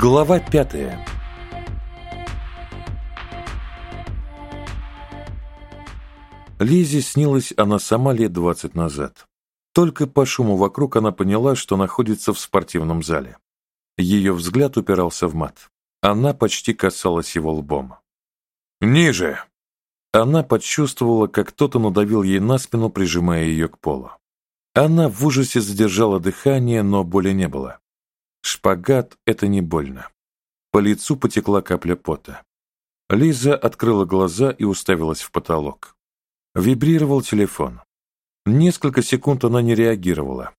Глава пятая Лизе снилась она сама лет двадцать назад. Только по шуму вокруг она поняла, что находится в спортивном зале. Ее взгляд упирался в мат. Она почти касалась его лбом. «Ниже!» Она почувствовала, как кто-то надавил ей на спину, прижимая ее к полу. Она в ужасе задержала дыхание, но боли не было. Шпагат — это не больно. По лицу потекла капля пота. Лиза открыла глаза и уставилась в потолок. Вибрировал телефон. Несколько секунд она не реагировала.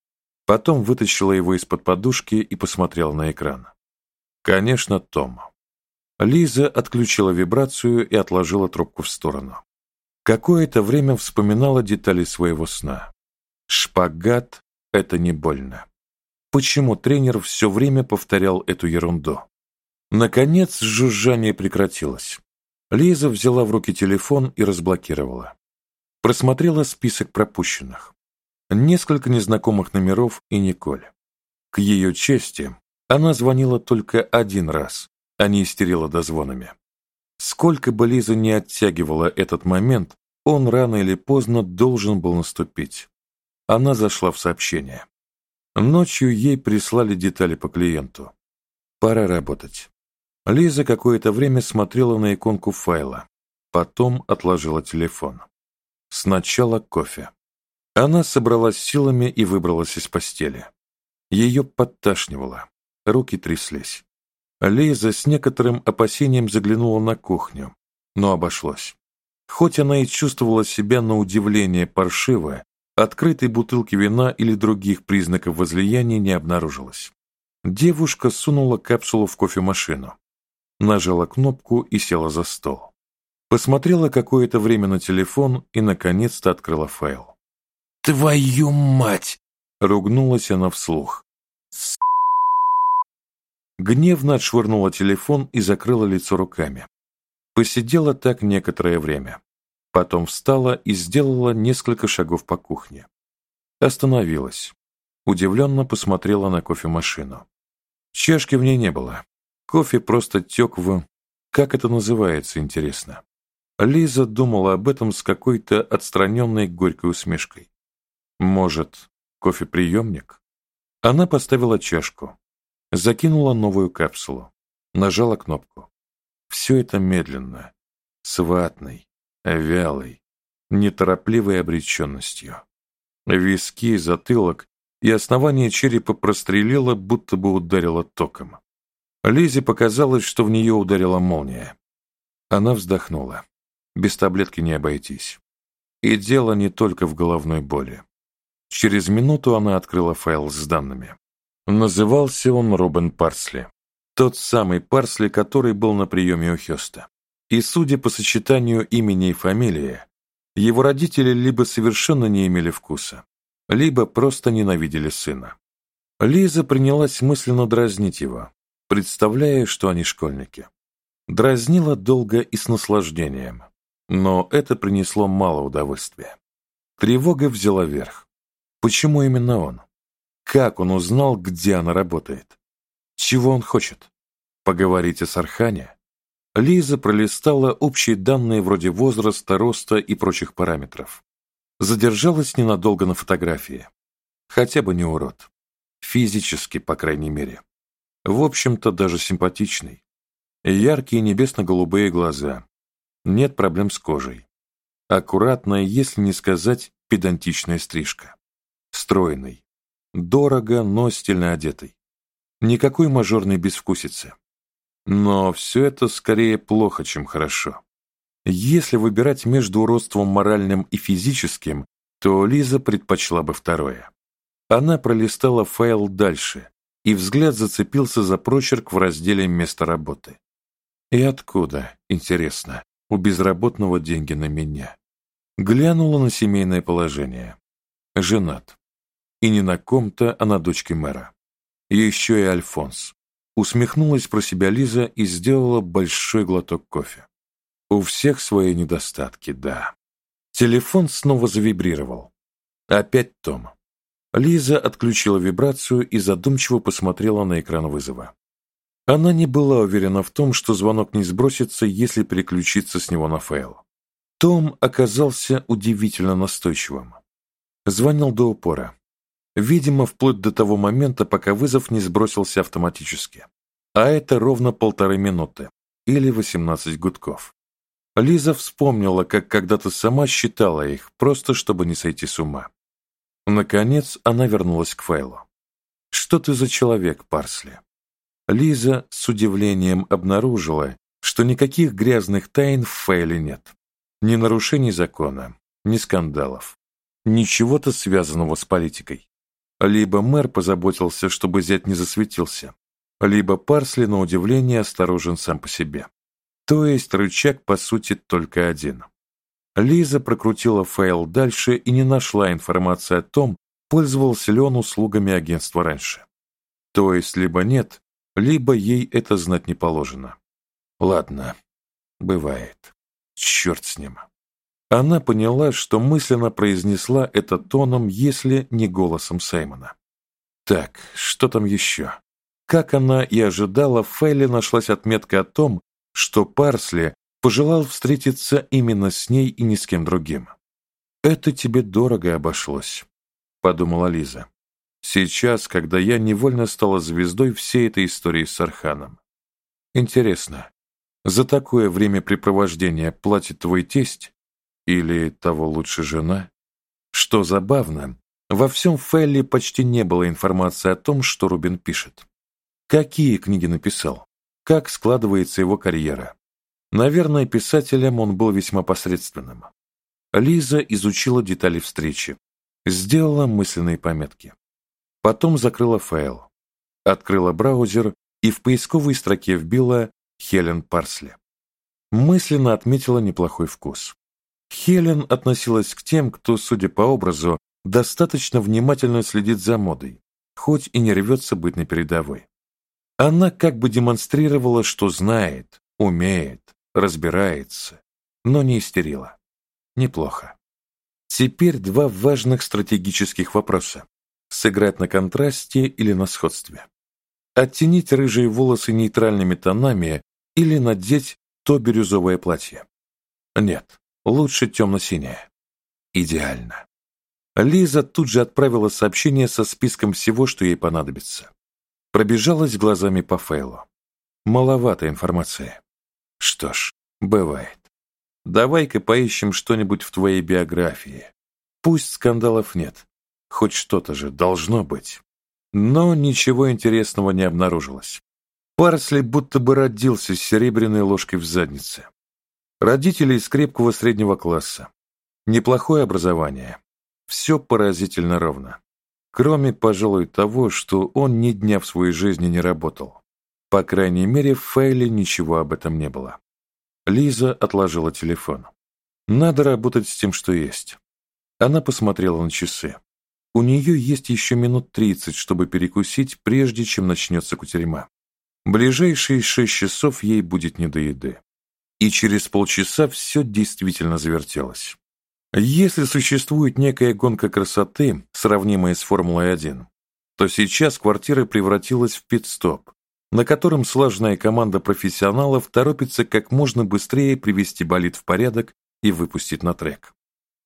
Потом вытащила его из-под подушки и посмотрела на экран. Конечно, Том. Лиза отключила вибрацию и отложила трубку в сторону. Какое-то время вспоминала детали своего сна. Шпагат — это не больно. Почему тренер все время повторял эту ерунду? Наконец, жужжание прекратилось. Лиза взяла в руки телефон и разблокировала. Просмотрела список пропущенных. Несколько незнакомых номеров и Николь. К ее чести, она звонила только один раз, а не истерила дозвонами. Сколько бы Лиза не оттягивала этот момент, он рано или поздно должен был наступить. Она зашла в сообщение. Ночью ей прислали детали по клиенту. Пора работать. Лиза какое-то время смотрела на иконку файла, потом отложила телефон. Сначала кофе. Она собралась силами и выбралась из постели. Ее подташнивало, руки тряслись. Лиза с некоторым опасением заглянула на кухню, но обошлось. Хоть она и чувствовала себя на удивление паршиво, открытой бутылки вина или других признаков возлияния не обнаружилось. Девушка сунула капсулу в кофемашину, нажала кнопку и села за стол. Посмотрела какое-то время на телефон и, наконец-то, открыла файл. «Твою мать!» — ругнулась она вслух. С... Гневно отшвырнула телефон и закрыла лицо руками. Посидела так некоторое время. Потом встала и сделала несколько шагов по кухне. Остановилась. Удивленно посмотрела на кофемашину. Чашки в ней не было. Кофе просто тек в... Как это называется, интересно? Лиза думала об этом с какой-то отстраненной горькой усмешкой. Может, кофеприемник? Она поставила чашку, закинула новую капсулу, нажала кнопку. Все это медленно, с ватной, вялой, неторопливой обреченностью. Виски, затылок и основание черепа прострелило, будто бы ударило током. Лизе показалось, что в нее ударила молния. Она вздохнула. Без таблетки не обойтись. И дело не только в головной боли. Через минуту она открыла файл с данными. Назывался он Робин Парсли. Тот самый Парсли, который был на приеме у Хёста. И, судя по сочетанию имени и фамилии, его родители либо совершенно не имели вкуса, либо просто ненавидели сына. Лиза принялась мысленно дразнить его, представляя, что они школьники. Дразнила долго и с наслаждением, но это принесло мало удовольствия. Тревога взяла верх. Почему именно он? Как он узнал, где она работает? Чего он хочет? Поговорить о Сархане? Лиза пролистала общие данные вроде возраста, роста и прочих параметров. Задержалась ненадолго на фотографии. Хотя бы не урод. Физически, по крайней мере. В общем-то, даже симпатичный. Яркие небесно-голубые глаза, нет проблем с кожей. Аккуратная, если не сказать педантичная стрижка. Стройный. Дорого, но стильно одетый. Никакой мажорной безвкусицы. Но все это скорее плохо, чем хорошо. Если выбирать между уродством моральным и физическим, то Лиза предпочла бы второе. Она пролистала файл дальше, и взгляд зацепился за прочерк в разделе «Место работы». И откуда, интересно, у безработного деньги на меня. Глянула на семейное положение. Женат. И не на ком-то, а на дочке мэра. Еще и Альфонс. Усмехнулась про себя Лиза и сделала большой глоток кофе. У всех свои недостатки, да. Телефон снова завибрировал. Опять Том. Лиза отключила вибрацию и задумчиво посмотрела на экран вызова. Она не была уверена в том, что звонок не сбросится, если переключиться с него на файл. Том оказался удивительно настойчивым. Звонил до упора. Видимо, вплоть до того момента, пока вызов не сбросился автоматически. А это ровно полторы минуты, или 18 гудков. Лиза вспомнила, как когда-то сама считала их, просто чтобы не сойти с ума. Наконец, она вернулась к файлу. «Что ты за человек, Парсли?» Лиза с удивлением обнаружила, что никаких грязных тайн в файле нет. Ни нарушений закона, ни скандалов. Ничего-то связанного с политикой. Либо мэр позаботился, чтобы зять не засветился, либо Парсли, на удивление, осторожен сам по себе. То есть рычаг, по сути, только один. Лиза прокрутила файл дальше и не нашла информации о том, пользовался ли он услугами агентства раньше. То есть либо нет, либо ей это знать не положено. Ладно, бывает. Черт с ним. Она поняла, что мысленно произнесла это тоном, если не голосом Саймона. Так, что там еще? Как она и ожидала, в файле нашлась отметка о том, что Парсли пожелал встретиться именно с ней и ни с кем другим. «Это тебе дорого обошлось», — подумала Лиза. «Сейчас, когда я невольно стала звездой всей этой истории с Арханом. Интересно, за такое времяпрепровождение платит твой тесть? Или того лучше жена? Что забавно, во всем Фелли почти не было информации о том, что Рубин пишет. Какие книги написал? Как складывается его карьера? Наверное, писателем он был весьма посредственным. Лиза изучила детали встречи, сделала мысленные пометки. Потом закрыла файл, открыла браузер и в поисковой строке вбила «Хелен Парсли». Мысленно отметила неплохой вкус. Хелен относилась к тем, кто, судя по образу, достаточно внимательно следит за модой, хоть и не рвется быть на передовой. Она как бы демонстрировала, что знает, умеет, разбирается, но не истерила. Неплохо. Теперь два важных стратегических вопроса. Сыграть на контрасте или на сходстве. Оттенить рыжие волосы нейтральными тонами или надеть то бирюзовое платье. Нет, лучше темно-синее. Идеально. Лиза тут же отправила сообщение со списком всего, что ей понадобится. Пробежалась глазами по фейлу. Маловато информации. Что ж, бывает. Давай-ка поищем что-нибудь в твоей биографии. Пусть скандалов нет. Хоть что-то же должно быть. Но ничего интересного не обнаружилось. Парсли будто бы родился с серебряной ложкой в заднице. Родители из крепкого среднего класса. Неплохое образование. Все поразительно ровно. Кроме, пожалуй, того, что он ни дня в своей жизни не работал. По крайней мере, в файле ничего об этом не было. Лиза отложила телефон. Надо работать с тем, что есть. Она посмотрела на часы. У нее есть еще минут тридцать, чтобы перекусить, прежде чем начнется кутерьма. Ближайшие шесть часов ей будет не до еды. И через полчаса все действительно завертелось. Если существует некая гонка красоты, сравнимая с Формулой-1, то сейчас квартира превратилась в пит-стоп, на котором слаженная команда профессионалов торопится как можно быстрее привести болид в порядок и выпустить на трек.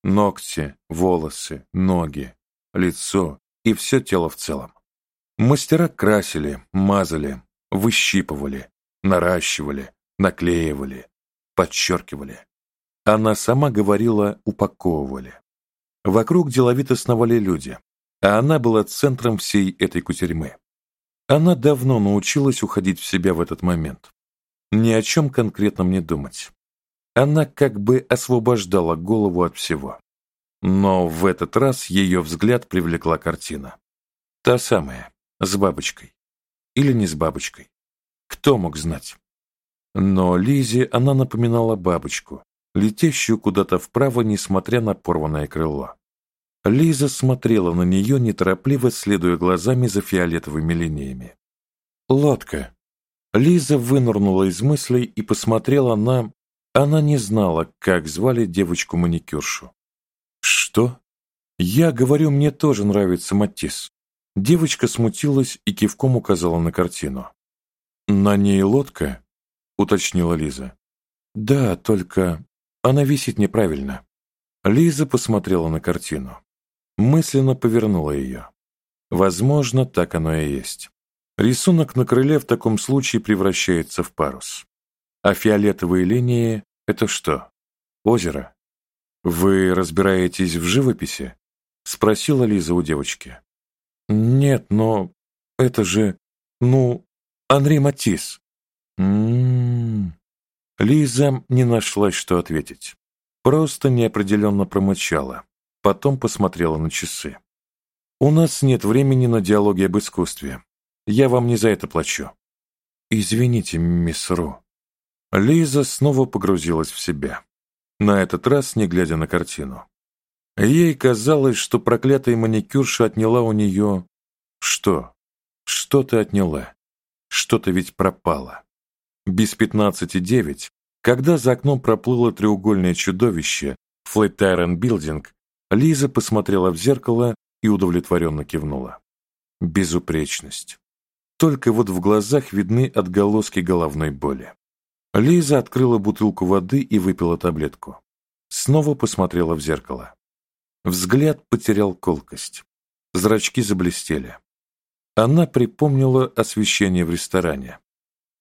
Ногти, волосы, ноги, лицо и все тело в целом. Мастера красили, мазали, выщипывали, наращивали, наклеивали, подчеркивали. Она сама говорила «упаковывали». Вокруг деловито сновали люди, а она была центром всей этой кутерьмы. Она давно научилась уходить в себя в этот момент. Ни о чем конкретном не думать. Она как бы освобождала голову от всего. Но в этот раз ее взгляд привлекла картина. Та самая, с бабочкой. Или не с бабочкой. Кто мог знать? Но Лизе она напоминала бабочку, летящую куда-то вправо, несмотря на порванное крыло. Лиза смотрела на нее, неторопливо следуя глазами за фиолетовыми линиями. «Лодка». Лиза вынырнула из мыслей и посмотрела на... Она не знала, как звали девочку-маникюршу. «Что?» «Я говорю, мне тоже нравится Матисс». Девочка смутилась и кивком указала на картину. «На ней лодка?» — уточнила Лиза. «Да, только она висит неправильно». Лиза посмотрела на картину. Мысленно повернула ее. Возможно, так оно и есть. Рисунок на крыле в таком случае превращается в парус. А фиолетовые линии — это что? Озеро? Вы разбираетесь в живописи? Спросила Лиза у девочки. Нет, но это же, ну, Анри Матис. М-м-м. Лиза не нашла, что ответить. Просто неопределенно промычала. Потом посмотрела на часы. «У нас нет времени на диалоги об искусстве. Я вам не за это плачу». «Извините, мисс Ру». Лиза снова погрузилась в себя. На этот раз не глядя на картину. Ей казалось, что проклятая маникюрша отняла у нее... Что? Что-то отняла. Что-то ведь пропало. Без пятнадцати девять, когда за окном проплыло треугольное чудовище, Flatiron Билдинг, Лиза посмотрела в зеркало и удовлетворенно кивнула. Безупречность. Только вот в глазах видны отголоски головной боли. Лиза открыла бутылку воды и выпила таблетку. Снова посмотрела в зеркало. Взгляд потерял колкость. Зрачки заблестели. Она припомнила освещение в ресторане.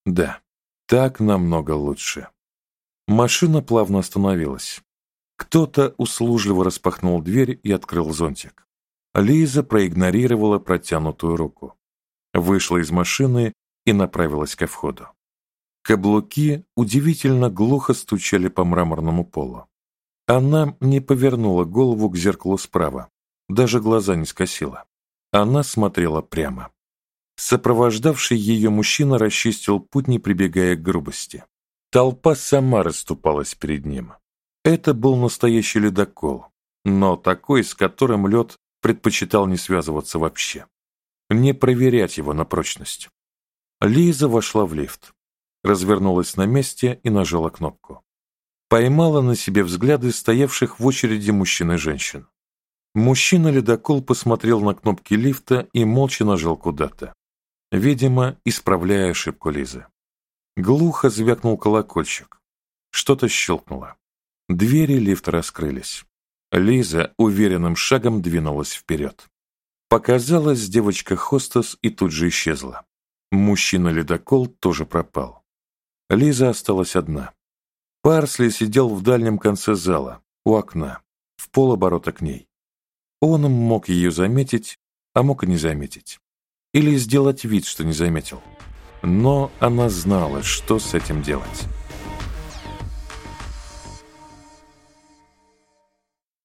Да, так намного лучше. Машина плавно остановилась. Кто-то услужливо распахнул дверь и открыл зонтик. Лиза проигнорировала протянутую руку. Вышла из машины и направилась ко входу. Каблуки удивительно глухо стучали по мраморному полу. Она не повернула голову к зеркалу справа, даже глаза не скосила. Она смотрела прямо. Сопровождавший ее мужчина расчистил путь, не прибегая к грубости. Толпа сама расступалась перед ним. Это был настоящий ледокол, но такой, с которым лед предпочитал не связываться вообще. Не проверять его на прочность. Лиза вошла в лифт, развернулась на месте и нажала кнопку. Поймала на себе взгляды стоявших в очереди мужчин и женщин. Мужчина-ледокол посмотрел на кнопки лифта и молча нажал куда-то. Видимо, исправляя ошибку Лизы. Глухо звякнул колокольчик. Что-то щелкнуло. Двери лифта раскрылись. Лиза уверенным шагом двинулась вперед. Показалась девочка-хостес и тут же исчезла. Мужчина-ледокол тоже пропал. Лиза осталась одна. Парсли сидел в дальнем конце зала, у окна, в полоборота к ней. Он мог ее заметить, а мог и не заметить. Или сделать вид, что не заметил. Но она знала, что с этим делать.